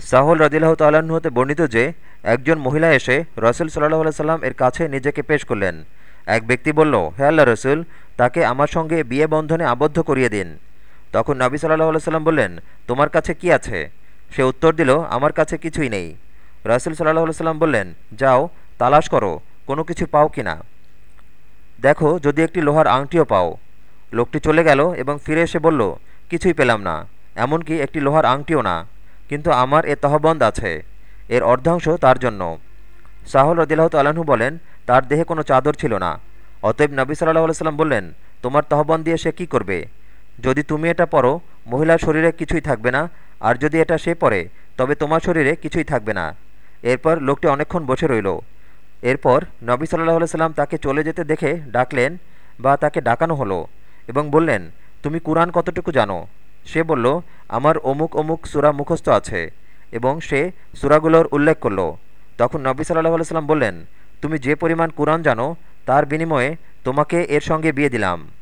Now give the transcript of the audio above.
সাহল রদিল্লাহ তাল্লাহ্ন হতে বর্ণিত যে, একজন মহিলা এসে রসুল সাল্লাহ সাল্লাম এর কাছে নিজেকে পেশ করলেন। এক ব্যক্তি বলল, হে আল্লাহ রসুল, তাকে আমার সঙ্গে বিয়ে বন্ধনে আবদ্ধ করিয়ে দিন। তখন নবী সাল্লাহ সাল্লাম বললেন, তোমার কাছে কি আছে? সে উত্তর দিল, আমার কাছে কিছুই নেই। রসুল সাল্লাহ সাল্লাম বললেন, যাও, তালাশ করো, কোনো কিছু পাও কি না? দেখো, যদি একটি লোহার আংটিও পাও। লোকটি চলে গেল এবং ফিরে এসে বলল, কিছুই পেলাম না, এমনকি একটি লোহার আংটিও না। কিন্তু আমার এ তহবন্দ আছে। এর অর্ধাংশ তার জন্য। সাহল রদিল্লাহ তালাহু বলেন, তার দেহে কোনো চাদর ছিল না। অতএব নবী সাল্লাহ সাল্লাম বললেন, তোমার তহবন্দ দিয়ে সে কী করবে? যদি তুমি এটা পরো মহিলার শরীরে কিছুই থাকবে না। আর যদি এটা সে পরে তবে তোমার শরীরে কিছুই থাকবে না। এরপর লোকটি অনেকক্ষণ বসে রইল। এরপর নবী সাল্লাহ সাল্লাম তাকে চলে যেতে দেখে ডাকলেন বা তাকে ডাকানো হলো এবং বললেন, তুমি কোরআন কতটুকু জানো? সে বলল আমার অমুক অমুক সুরা মুখস্থ আছে এবং সে সুরাগুলোর উল্লেখ করল। তখন নবী সাল্লাহ আলাইসাল্লাম বললেন, তুমি যে পরিমাণ কোরআন জানো, তার বিনিময়ে তোমাকে এর সঙ্গে বিয়ে দিলাম।